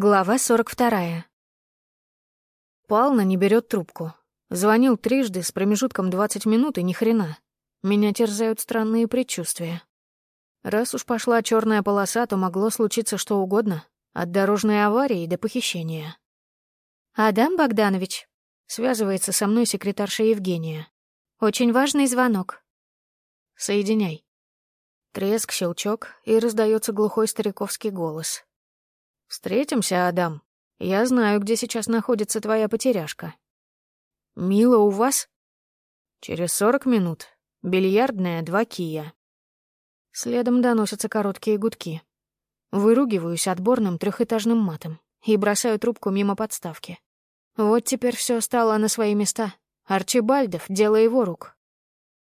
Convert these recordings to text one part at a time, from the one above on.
Глава 42. Пална не берет трубку. Звонил трижды с промежутком 20 минут и ни хрена. Меня терзают странные предчувствия. Раз уж пошла черная полоса, то могло случиться что угодно, от дорожной аварии до похищения. «Адам Богданович», — связывается со мной секретарша Евгения. «Очень важный звонок». «Соединяй». Треск, щелчок, и раздается глухой стариковский голос. «Встретимся, Адам. Я знаю, где сейчас находится твоя потеряшка». «Мила у вас?» «Через сорок минут. Бильярдная, два кия». Следом доносятся короткие гудки. Выругиваюсь отборным трехэтажным матом и бросаю трубку мимо подставки. Вот теперь все стало на свои места. Арчибальдов — дело его рук.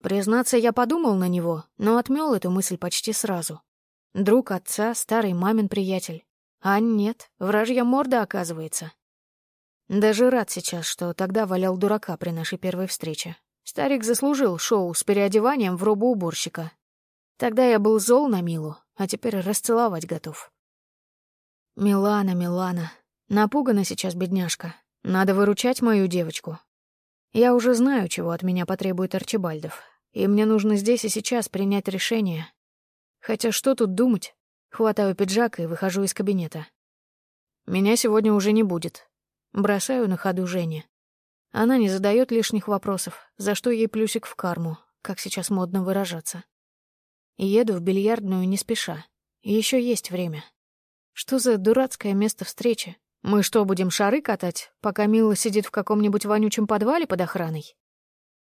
Признаться, я подумал на него, но отмел эту мысль почти сразу. Друг отца, старый мамин приятель. А нет, вражья морда, оказывается. Даже рад сейчас, что тогда валял дурака при нашей первой встрече. Старик заслужил шоу с переодеванием в робу уборщика. Тогда я был зол на Милу, а теперь расцеловать готов. Милана, Милана. Напугана сейчас бедняжка. Надо выручать мою девочку. Я уже знаю, чего от меня потребует Арчибальдов, и мне нужно здесь и сейчас принять решение. Хотя что тут думать? Хватаю пиджак и выхожу из кабинета. Меня сегодня уже не будет. Бросаю на ходу Жене. Она не задает лишних вопросов, за что ей плюсик в карму, как сейчас модно выражаться. Еду в бильярдную не спеша. Еще есть время. Что за дурацкое место встречи? Мы что, будем шары катать, пока Мила сидит в каком-нибудь вонючем подвале под охраной?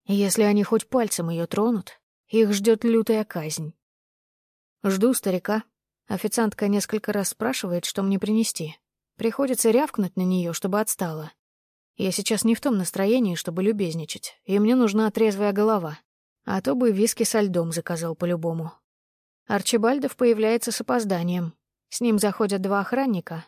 Если они хоть пальцем ее тронут, их ждет лютая казнь. Жду старика, Официантка несколько раз спрашивает, что мне принести. Приходится рявкнуть на нее, чтобы отстала. Я сейчас не в том настроении, чтобы любезничать, и мне нужна трезвая голова. А то бы виски со льдом заказал по-любому. Арчибальдов появляется с опозданием. С ним заходят два охранника.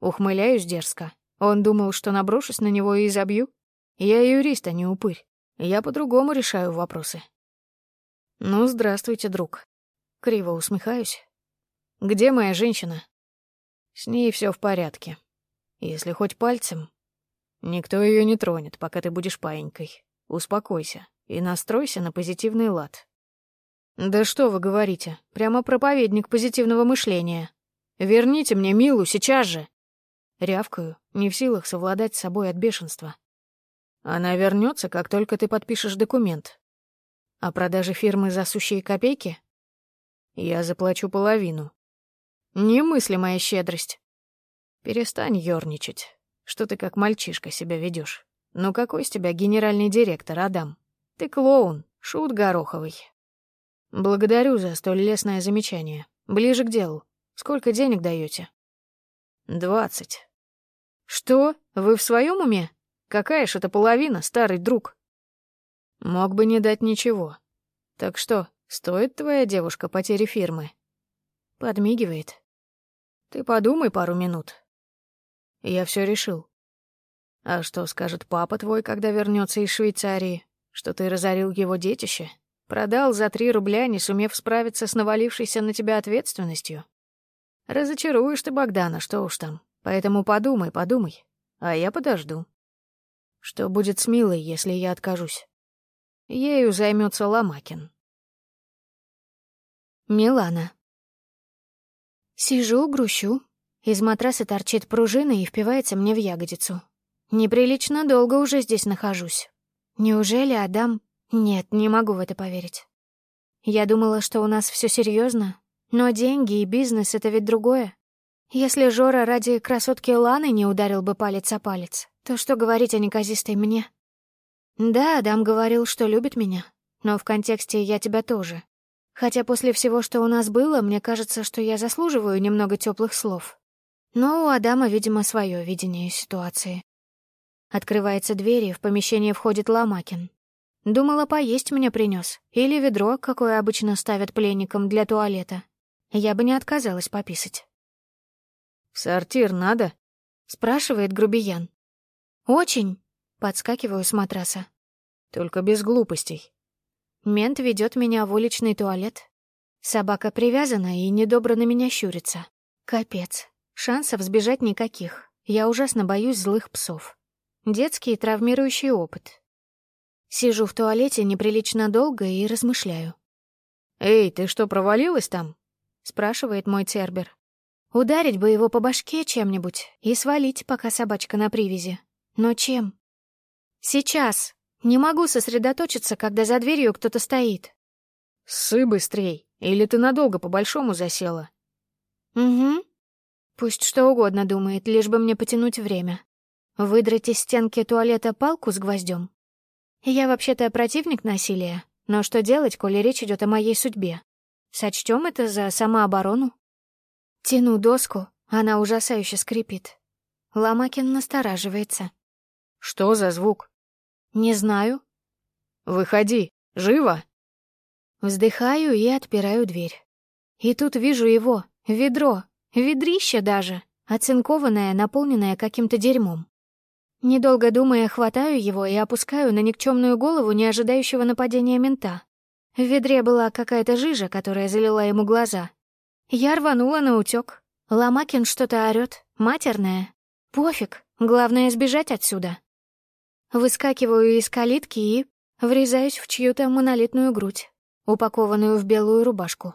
Ухмыляюсь дерзко. Он думал, что наброшусь на него и забью. Я юрист, а не упырь. Я по-другому решаю вопросы. «Ну, здравствуйте, друг». Криво усмехаюсь, где моя женщина? С ней все в порядке. Если хоть пальцем. Никто ее не тронет, пока ты будешь паенькой. Успокойся и настройся на позитивный лад. Да что вы говорите? Прямо проповедник позитивного мышления. Верните мне Милу сейчас же. Рявкаю, не в силах совладать с собой от бешенства. Она вернется, как только ты подпишешь документ. О продаже фирмы за сущие копейки? Я заплачу половину, Немыслимая щедрость. Перестань ёрничать. Что ты как мальчишка себя ведёшь? Ну какой из тебя генеральный директор, Адам? Ты клоун, шут гороховый. Благодарю за столь лестное замечание. Ближе к делу. Сколько денег даёте? Двадцать. Что? Вы в своём уме? Какая ж это половина, старый друг? Мог бы не дать ничего. Так что, стоит твоя девушка потери фирмы? Подмигивает. Ты подумай пару минут. Я все решил. А что скажет папа твой, когда вернется из Швейцарии? Что ты разорил его детище? Продал за три рубля, не сумев справиться с навалившейся на тебя ответственностью? Разочаруешь ты Богдана, что уж там. Поэтому подумай, подумай. А я подожду. Что будет с Милой, если я откажусь? Ею займется Ломакин. Милана. Сижу, грущу. Из матраса торчит пружина и впивается мне в ягодицу. Неприлично долго уже здесь нахожусь. Неужели Адам... Нет, не могу в это поверить. Я думала, что у нас все серьезно, но деньги и бизнес — это ведь другое. Если Жора ради красотки Ланы не ударил бы палец о палец, то что говорить о неказистой мне? Да, Адам говорил, что любит меня, но в контексте «я тебя тоже». Хотя после всего, что у нас было, мне кажется, что я заслуживаю немного теплых слов. Но у Адама, видимо, свое видение ситуации. Открывается дверь, и в помещение входит Ломакин. Думала, поесть мне принес, или ведро, какое обычно ставят пленникам для туалета. Я бы не отказалась пописать. «В сортир надо?» — спрашивает грубиян. «Очень», — подскакиваю с матраса. «Только без глупостей. Мент ведет меня в уличный туалет. Собака привязана и недобро на меня щурится. Капец. Шансов сбежать никаких. Я ужасно боюсь злых псов. Детский травмирующий опыт. Сижу в туалете неприлично долго и размышляю. «Эй, ты что, провалилась там?» — спрашивает мой Цербер. Ударить бы его по башке чем-нибудь и свалить, пока собачка на привязи. Но чем? Сейчас. Не могу сосредоточиться, когда за дверью кто-то стоит. Сы быстрей, или ты надолго по-большому засела? Угу. Пусть что угодно думает, лишь бы мне потянуть время. Выдрать из стенки туалета палку с гвоздем? Я вообще-то противник насилия, но что делать, коли речь идет о моей судьбе? Сочтем это за самооборону? Тяну доску, она ужасающе скрипит. Ломакин настораживается. «Что за звук?» «Не знаю». «Выходи, живо!» Вздыхаю и отпираю дверь. И тут вижу его, ведро, ведрище даже, оцинкованное, наполненное каким-то дерьмом. Недолго думая, хватаю его и опускаю на никчемную голову неожидающего нападения мента. В ведре была какая-то жижа, которая залила ему глаза, я рванула на утёк. Ломакин что-то орёт, матерное. Пофиг, главное сбежать отсюда. Выскакиваю из калитки и врезаюсь в чью-то монолитную грудь, упакованную в белую рубашку.